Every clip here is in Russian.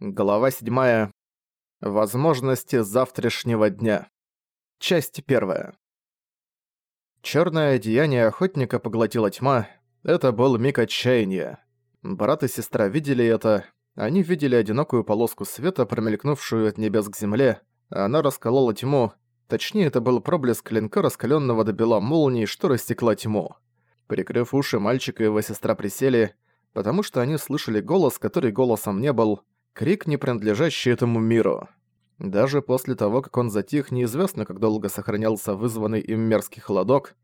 Глава 7. Возможности завтрашнего дня. Часть 1. Чёрное одеяние охотника поглотила тьма. Это был миг отчаяния. Брат и сестра видели это. Они видели одинокую полоску света, промелькнувшую от небес к земле. Она расколола тьму. Точнее, это был проблеск клинка, раскалённого до бела молнии, что рассекла тьму. Прикрыв уши, мальчик и его сестра присели, потому что они слышали голос, который голосом не был — Крик, не принадлежащий этому миру. Даже после того, как он затих, неизвестно, как долго сохранялся вызванный им мерзкий холодок.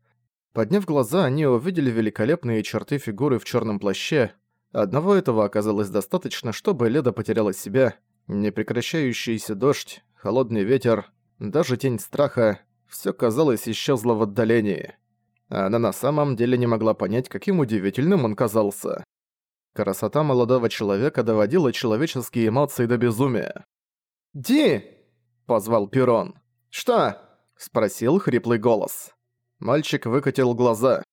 Подняв глаза, они увидели великолепные черты фигуры в черном плаще. Одного этого оказалось достаточно, чтобы Леда потеряла себя. Непрекращающийся дождь, холодный ветер, даже тень страха — все казалось исчезло в отдалении. Она на самом деле не могла понять, каким удивительным он казался. Красота молодого человека доводила человеческие эмоции до безумия. «Ди!» – позвал Пирон. «Что?» – спросил хриплый голос. Мальчик выкатил глаза.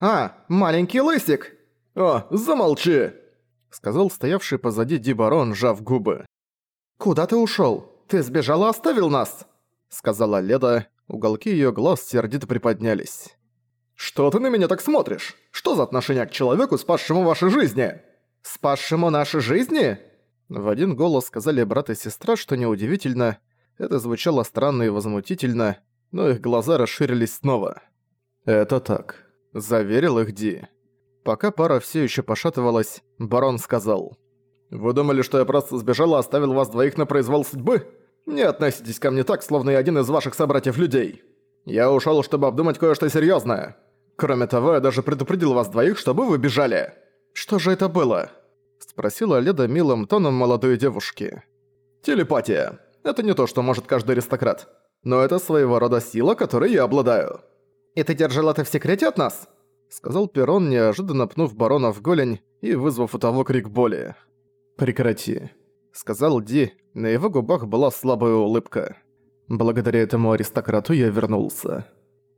«А, маленький лысик!» «О, замолчи!» – сказал стоявший позади Ди Барон, сжав губы. «Куда ты ушёл? Ты сбежал и оставил нас!» – сказала Леда. Уголки её глаз сердито приподнялись. «Что ты на меня так смотришь? Что за отношение к человеку, спасшему ваши жизни?» «Спасшему наши жизни?» В один голос сказали брат и сестра, что неудивительно. Это звучало странно и возмутительно, но их глаза расширились снова. «Это так», — заверил их Ди. Пока пара все еще пошатывалась, барон сказал. «Вы думали, что я просто сбежал и оставил вас двоих на произвол судьбы? Не относитесь ко мне так, словно я один из ваших собратьев-людей. Я ушел, чтобы обдумать кое-что серьезное. Кроме того, я даже предупредил вас двоих, чтобы вы бежали. Что же это было? Спросила Леда милым тоном молодой девушки. Телепатия. Это не то, что может каждый аристократ. Но это своего рода сила, которой я обладаю. И ты держал это в секрете от нас? Сказал Перрон, неожиданно пнув барона в голень и вызвав у того крик боли. «Прекрати», — сказал Ди, на его губах была слабая улыбка. «Благодаря этому аристократу я вернулся».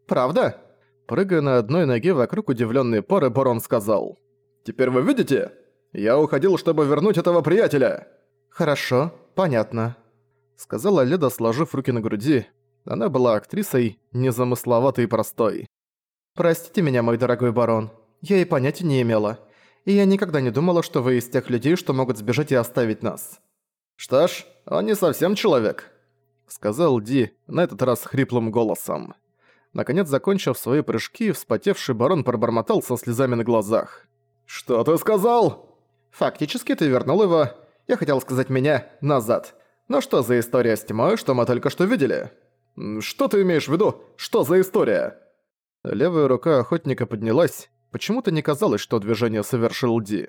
«Правда?» Прыгая на одной ноге вокруг удивленной пары, барон сказал. «Теперь вы видите? Я уходил, чтобы вернуть этого приятеля!» «Хорошо, понятно», — сказала Леда, сложив руки на груди. Она была актрисой, незамысловатой и простой. «Простите меня, мой дорогой барон. Я и понятия не имела. И я никогда не думала, что вы из тех людей, что могут сбежать и оставить нас». «Что ж, он не совсем человек», — сказал Ди, на этот раз хриплым голосом. Наконец, закончив свои прыжки, вспотевший барон пробормотал со слезами на глазах. «Что ты сказал?» «Фактически ты вернул его, я хотел сказать меня, назад. Но что за история с тьмой, что мы только что видели?» «Что ты имеешь в виду? Что за история?» Левая рука охотника поднялась. Почему-то не казалось, что движение совершил Ди.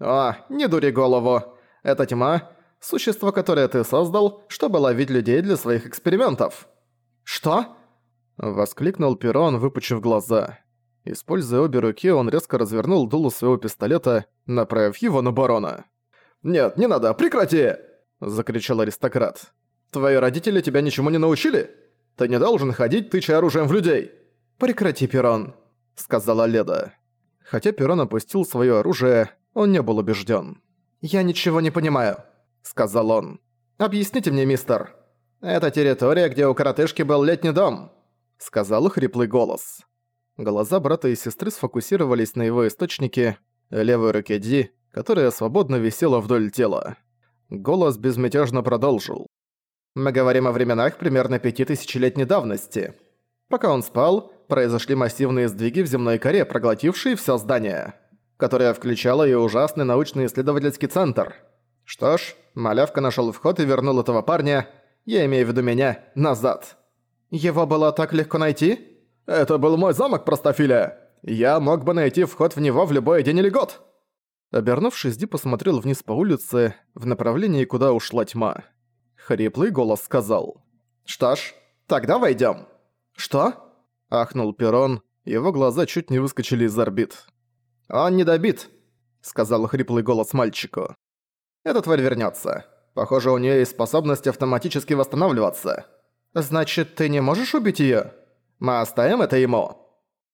«О, не дури голову. Это тьма, существо, которое ты создал, чтобы ловить людей для своих экспериментов». «Что?» Воскликнул Перрон, выпучив глаза. Используя обе руки, он резко развернул дуло своего пистолета, направив его на барона. «Нет, не надо, прекрати!» – закричал аристократ. «Твои родители тебя ничему не научили? Ты не должен ходить, тыча оружием в людей!» «Прекрати, Перрон», – сказала Леда. Хотя Перрон опустил свое оружие, он не был убежден. «Я ничего не понимаю», – сказал он. «Объясните мне, мистер. Это территория, где у коротышки был летний дом сказал хриплый голос. Глаза брата и сестры сфокусировались на его источнике, левой руке Ди, которая свободно висела вдоль тела. Голос безмятежно продолжил. «Мы говорим о временах примерно пяти тысячелетней давности. Пока он спал, произошли массивные сдвиги в земной коре, проглотившие все здание, которое включало и ужасный научно-исследовательский центр. Что ж, малявка нашел вход и вернул этого парня, я имею в виду меня, назад». «Его было так легко найти?» «Это был мой замок, простофиля! Я мог бы найти вход в него в любой день или год!» Обернувшись, Ди посмотрел вниз по улице, в направлении, куда ушла тьма. Хриплый голос сказал. «Что ж, тогда войдём». «Что?» – ахнул Перрон, его глаза чуть не выскочили из орбит. «Он не добит», – сказал хриплый голос мальчику. «Эта тварь вернётся. Похоже, у неё есть способность автоматически восстанавливаться». «Значит, ты не можешь убить её? Мы оставим это ему?»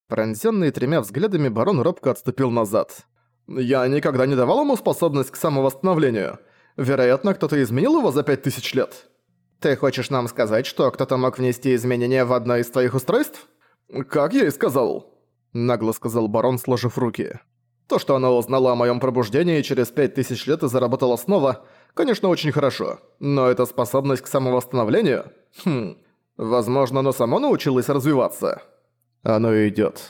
Пронзённый тремя взглядами барон робко отступил назад. «Я никогда не давал ему способность к самовосстановлению. Вероятно, кто-то изменил его за пять тысяч лет. Ты хочешь нам сказать, что кто-то мог внести изменения в одно из твоих устройств? Как я и сказал. Нагло сказал барон, сложив руки. То, что она узнала о моем пробуждении через пять тысяч лет и заработала снова, конечно, очень хорошо. Но эта способность к самовосстановлению... Хм... Возможно, оно само научилось развиваться. Оно идёт,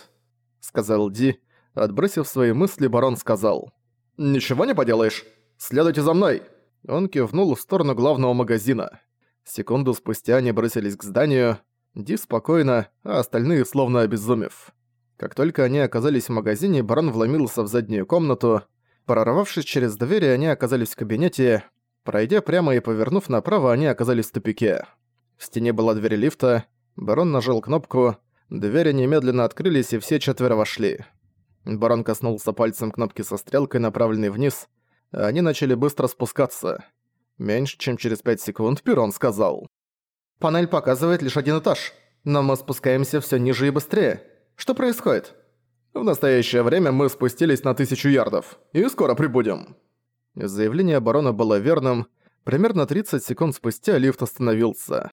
сказал Ди. Отбросив свои мысли, барон сказал. «Ничего не поделаешь. Следуйте за мной!» Он кивнул в сторону главного магазина. Секунду спустя они бросились к зданию. Ди спокойно, а остальные словно обезумев. Как только они оказались в магазине, барон вломился в заднюю комнату. Прорвавшись через двери, они оказались в кабинете. Пройдя прямо и повернув направо, они оказались в тупике. В стене была дверь лифта. Барон нажал кнопку. Двери немедленно открылись, и все четверо вошли. Барон коснулся пальцем кнопки со стрелкой, направленной вниз. Они начали быстро спускаться. Меньше чем через пять секунд Перрон сказал. «Панель показывает лишь один этаж, но мы спускаемся все ниже и быстрее. Что происходит?» «В настоящее время мы спустились на тысячу ярдов, и скоро прибудем». Заявление барона было верным. Примерно 30 секунд спустя лифт остановился.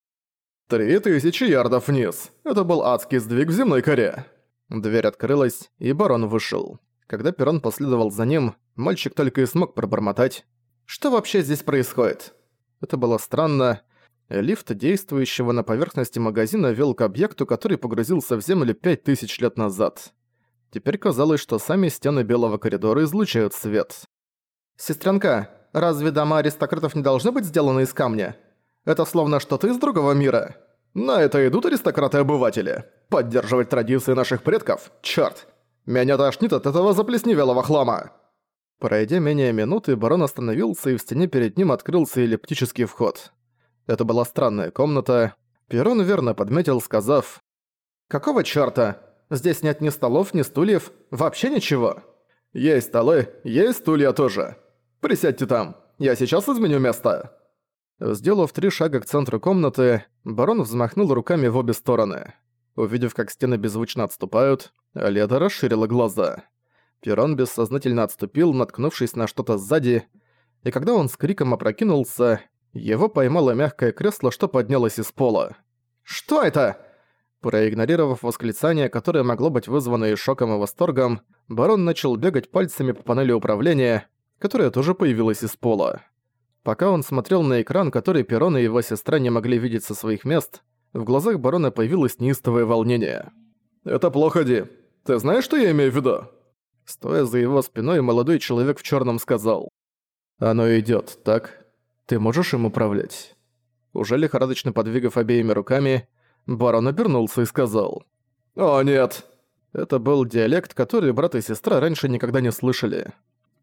«Три тысячи ярдов вниз. Это был адский сдвиг в земной коре». Дверь открылась, и барон вышел. Когда Перрон последовал за ним, мальчик только и смог пробормотать. «Что вообще здесь происходит?» Это было странно. Лифт, действующего на поверхности магазина, вел к объекту, который погрузился в землю пять тысяч лет назад. Теперь казалось, что сами стены белого коридора излучают свет. «Сестренка, разве дома аристократов не должны быть сделаны из камня? Это словно что-то из другого мира. На это идут аристократы-обыватели. Поддерживать традиции наших предков? Чёрт! Меня тошнит от этого заплесневелого хлама!» Пройдя менее минуты, барон остановился, и в стене перед ним открылся эллиптический вход. Это была странная комната. Перрон верно подметил, сказав «Какого чёрта? Здесь нет ни столов, ни стульев, вообще ничего». «Есть столы, есть стулья тоже. Присядьте там, я сейчас изменю место». Сделав три шага к центру комнаты, барон взмахнул руками в обе стороны. Увидев, как стены беззвучно отступают, Леда расширила глаза. Перрон бессознательно отступил, наткнувшись на что-то сзади, и когда он с криком опрокинулся, его поймало мягкое кресло, что поднялось из пола. «Что это?» Проигнорировав восклицание, которое могло быть вызвано и шоком, и восторгом, барон начал бегать пальцами по панели управления, которая тоже появилась из пола. Пока он смотрел на экран, который Перрон и его сестра не могли видеть со своих мест, в глазах барона появилось неистовое волнение. «Это плохо, Ди. Ты знаешь, что я имею в виду?» Стоя за его спиной, молодой человек в черном сказал. «Оно идет, так?» Ты можешь им управлять?» Уже лихорадочно подвигав обеими руками, барон обернулся и сказал. «О, нет!» Это был диалект, который брат и сестра раньше никогда не слышали.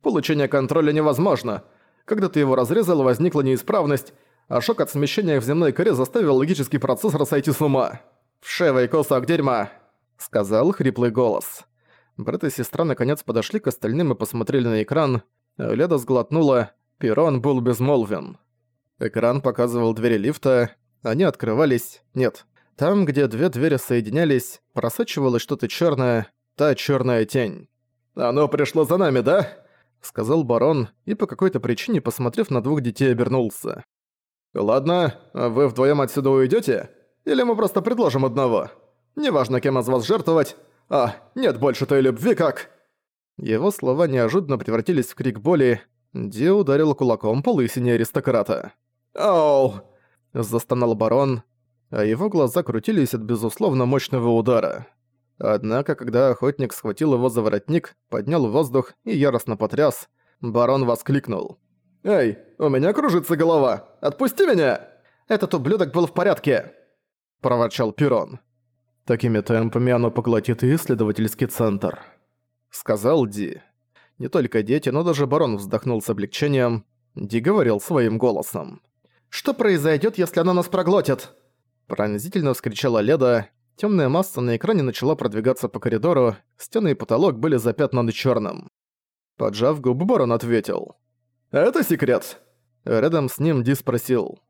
«Получение контроля невозможно. Когда ты его разрезал, возникла неисправность, а шок от смещения в земной коре заставил логический процессор сойти с ума. «Вшивый кусок дерьма!» — сказал хриплый голос. Брат и сестра наконец подошли к остальным и посмотрели на экран. Леда сглотнула, Перрон был безмолвен. Экран показывал двери лифта, они открывались... Нет, там, где две двери соединялись, просачивалось что-то черное, та черная тень. «Оно пришло за нами, да?» — сказал барон, и по какой-то причине, посмотрев на двух детей, обернулся. «Ладно, вы вдвоем отсюда уйдете? Или мы просто предложим одного? Неважно, кем из вас жертвовать. А, нет больше той любви, как...» Его слова неожиданно превратились в крик боли, Ди ударил кулаком по лысине аристократа. «Оу!» – застонал барон, а его глаза крутились от безусловно мощного удара. Однако, когда охотник схватил его за воротник, поднял воздух и яростно потряс, барон воскликнул. «Эй, у меня кружится голова! Отпусти меня!» «Этот ублюдок был в порядке!» – проворчал Пирон. «Такими темпами оно поглотит и исследовательский центр», – сказал Ди. Не только дети, но даже барон вздохнул с облегчением. Ди говорил своим голосом. «Что произойдет, если оно нас проглотит?» Пронзительно вскричала Леда. Темная масса на экране начала продвигаться по коридору, стены и потолок были запятнаны черным. Поджав губы, барон ответил. «Это секрет!» Рядом с ним Ди спросил.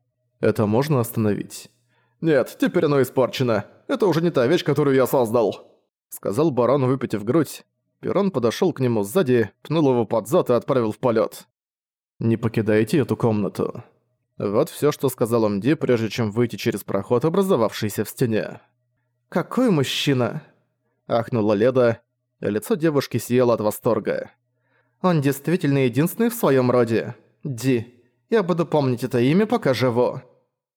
«Это можно остановить?» «Нет, теперь оно испорчено. Это уже не та вещь, которую я создал», — сказал барон, выпитив грудь. Перрон подошёл к нему сзади, пнул его под зад и отправил в полёт. Не покидайте эту комнату. Вот всё, что сказал Омди, прежде чем выйти через проход, образовавшийся в стене. «Какой мужчина!» – ахнула Леда. Лицо девушки сияло от восторга. «Он действительно единственный в своём роде. Ди, я буду помнить это имя, пока живу».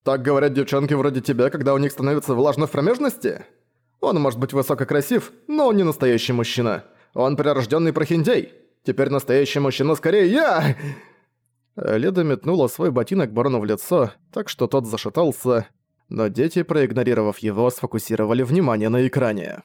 «Так говорят девчонки вроде тебя, когда у них становится влажно в промежности?» Он может быть высоко красив, но он не настоящий мужчина. Он прирожденный прохиндей. Теперь настоящий мужчина скорее я!» Леда метнула свой ботинок барону в лицо, так что тот зашатался, но дети, проигнорировав его, сфокусировали внимание на экране.